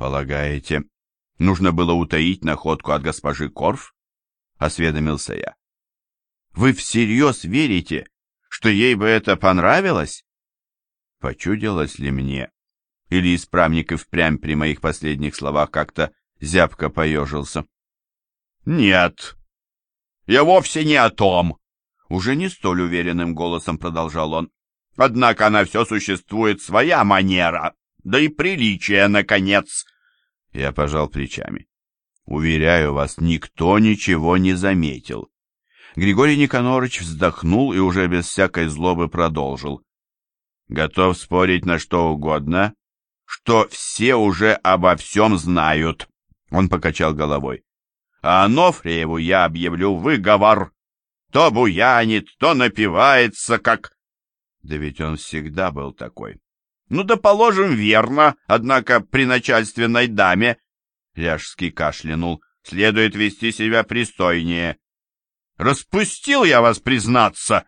Полагаете, нужно было утаить находку от госпожи Корф? Осведомился я. Вы всерьез верите, что ей бы это понравилось? Почудилось ли мне? Или исправник и впрямь при моих последних словах как-то зябко поежился? Нет, я вовсе не о том. Уже не столь уверенным голосом продолжал он. Однако на все существует своя манера, да и приличие, наконец. Я пожал плечами. Уверяю вас, никто ничего не заметил. Григорий Никонорович вздохнул и уже без всякой злобы продолжил. Готов спорить на что угодно, что все уже обо всем знают. Он покачал головой. А Анофриеву я объявлю выговор. То буянит, то напивается, как... Да ведь он всегда был такой. Ну да положим, верно, однако при начальственной даме, Ляжский кашлянул, следует вести себя пристойнее. Распустил я вас, признаться,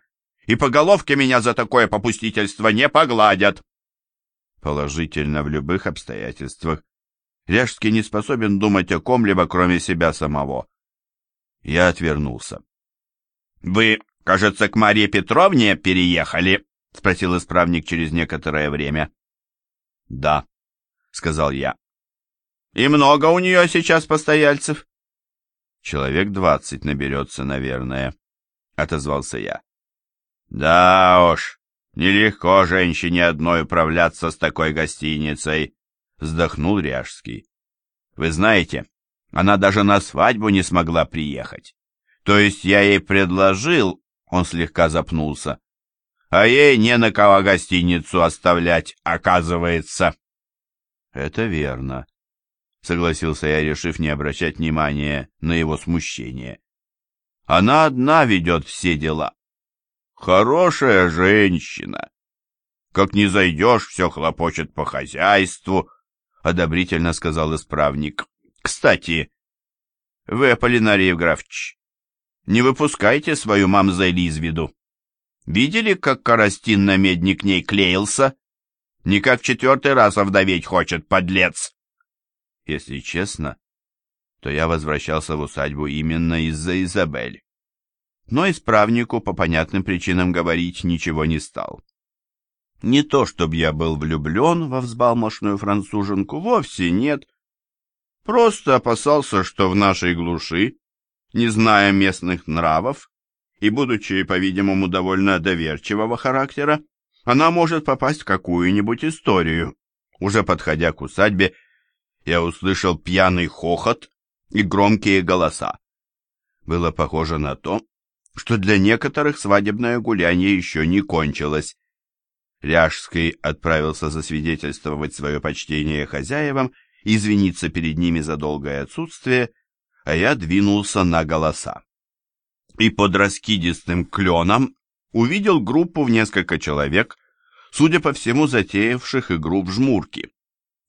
и по головке меня за такое попустительство не погладят. Положительно в любых обстоятельствах. Ляжский не способен думать о ком-либо, кроме себя самого. Я отвернулся. — Вы, кажется, к Марье Петровне переехали? — спросил исправник через некоторое время. «Да», — сказал я. «И много у нее сейчас постояльцев?» «Человек двадцать наберется, наверное», — отозвался я. «Да уж, нелегко женщине одной управляться с такой гостиницей», — вздохнул Ряжский. «Вы знаете, она даже на свадьбу не смогла приехать. То есть я ей предложил, он слегка запнулся, а ей не на кого гостиницу оставлять, оказывается. — Это верно, — согласился я, решив не обращать внимания на его смущение. — Она одна ведет все дела. Хорошая женщина. Как не зайдешь, все хлопочет по хозяйству, — одобрительно сказал исправник. — Кстати, вы, Аполлинарий Евграфович, не выпускайте свою мамзель из виду. Видели, как Коростин на медни к ней клеился? Никак в четвертый раз овдоветь хочет, подлец. Если честно, то я возвращался в усадьбу именно из-за Изабель. Но исправнику по понятным причинам говорить ничего не стал. Не то, чтобы я был влюблен во взбалмошную француженку, вовсе нет. Просто опасался, что в нашей глуши, не зная местных нравов, и, будучи, по-видимому, довольно доверчивого характера, она может попасть в какую-нибудь историю. Уже подходя к усадьбе, я услышал пьяный хохот и громкие голоса. Было похоже на то, что для некоторых свадебное гуляние еще не кончилось. Ряжский отправился засвидетельствовать свое почтение хозяевам и извиниться перед ними за долгое отсутствие, а я двинулся на голоса и под раскидистым кленом увидел группу в несколько человек, судя по всему, затеявших игру в жмурки.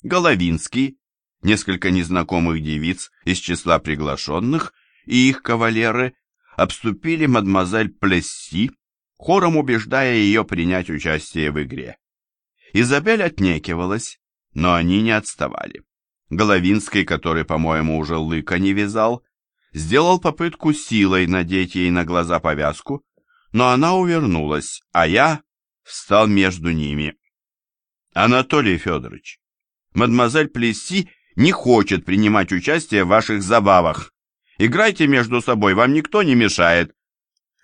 Головинский, несколько незнакомых девиц из числа приглашенных и их кавалеры обступили мадемуазель Плесси, хором убеждая ее принять участие в игре. Изабель отнекивалась, но они не отставали. Головинский, который, по-моему, уже лыка не вязал, сделал попытку силой надеть ей на глаза повязку, но она увернулась, а я встал между ними. Анатолий Федорович, мадемуазель Плесси не хочет принимать участие в ваших забавах. Играйте между собой, вам никто не мешает.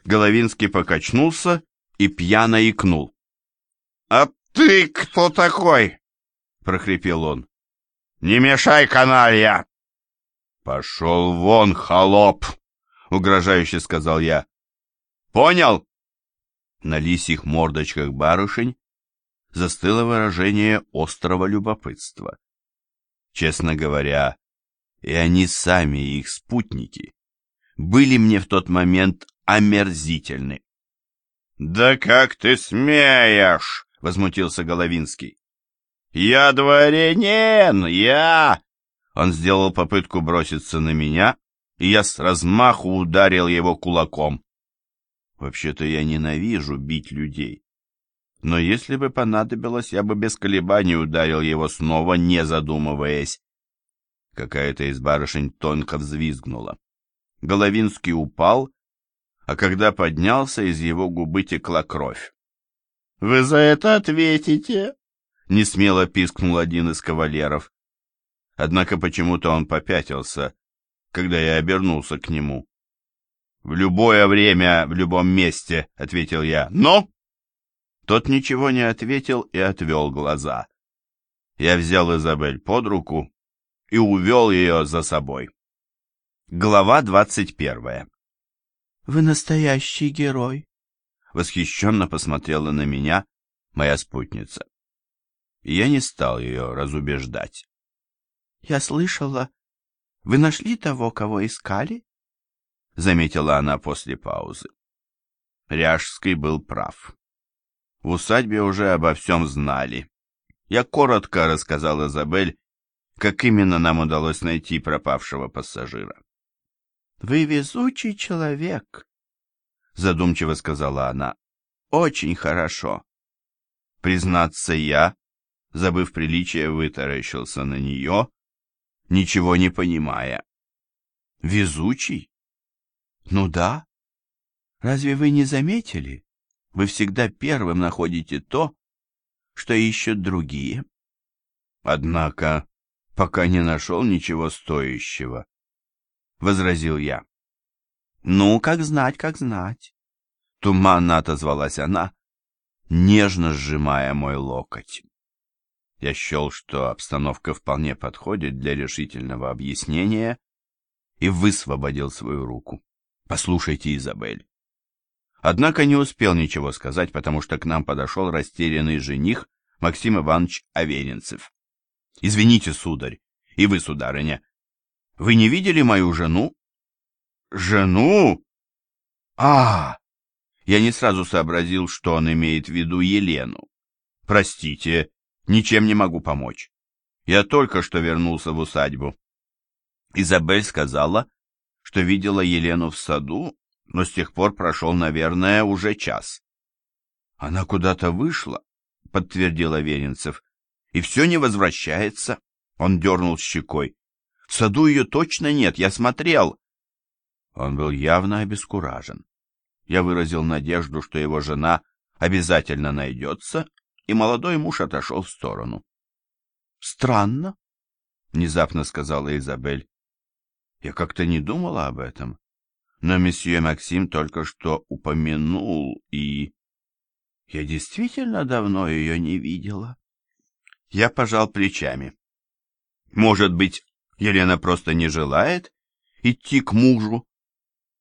Головинский покачнулся и пьяно икнул. — А ты кто такой? — прохрипел он. — Не мешай, каналья! «Пошел вон, холоп!» — угрожающе сказал я. «Понял?» На лисьих мордочках барышень застыло выражение острого любопытства. Честно говоря, и они сами, их спутники, были мне в тот момент омерзительны. «Да как ты смеешь!» — возмутился Головинский. «Я дворянин, я!» Он сделал попытку броситься на меня, и я с размаху ударил его кулаком. Вообще-то я ненавижу бить людей. Но если бы понадобилось, я бы без колебаний ударил его снова, не задумываясь. Какая-то из барышень тонко взвизгнула. Головинский упал, а когда поднялся, из его губы текла кровь. — Вы за это ответите? — несмело пискнул один из кавалеров. Однако почему-то он попятился, когда я обернулся к нему. — В любое время, в любом месте, — ответил я. — Но... Тот ничего не ответил и отвел глаза. Я взял Изабель под руку и увел ее за собой. Глава двадцать первая. «Вы настоящий герой!» Восхищенно посмотрела на меня моя спутница. я не стал ее разубеждать. «Я слышала, вы нашли того, кого искали?» Заметила она после паузы. Ряжский был прав. В усадьбе уже обо всем знали. Я коротко рассказал Изабель как именно нам удалось найти пропавшего пассажира. — Вы везучий человек, — задумчиво сказала она. — Очень хорошо. Признаться, я, забыв приличие, вытаращился на нее, ничего не понимая. — Везучий? — Ну да. Разве вы не заметили? Вы всегда первым находите то, что ищут другие. Однако пока не нашел ничего стоящего, — возразил я. — Ну, как знать, как знать. Туманно отозвалась она, нежно сжимая мой локоть. Я счел, что обстановка вполне подходит для решительного объяснения и высвободил свою руку. «Послушайте, Изабель». Однако не успел ничего сказать, потому что к нам подошел растерянный жених Максим Иванович Аверинцев. Извините, сударь, и вы, сударыня, вы не видели мою жену? Жену? А, я не сразу сообразил, что он имеет в виду Елену. Простите, ничем не могу помочь. Я только что вернулся в усадьбу. Изабель сказала, что видела Елену в саду, но с тех пор прошел, наверное, уже час. Она куда-то вышла, подтвердил Аверинцев и все не возвращается. Он дернул щекой. В саду ее точно нет, я смотрел. Он был явно обескуражен. Я выразил надежду, что его жена обязательно найдется, и молодой муж отошел в сторону. — Странно, — внезапно сказала Изабель. Я как-то не думала об этом, но месье Максим только что упомянул, и... Я действительно давно ее не видела. Я пожал плечами. Может быть, Елена просто не желает идти к мужу?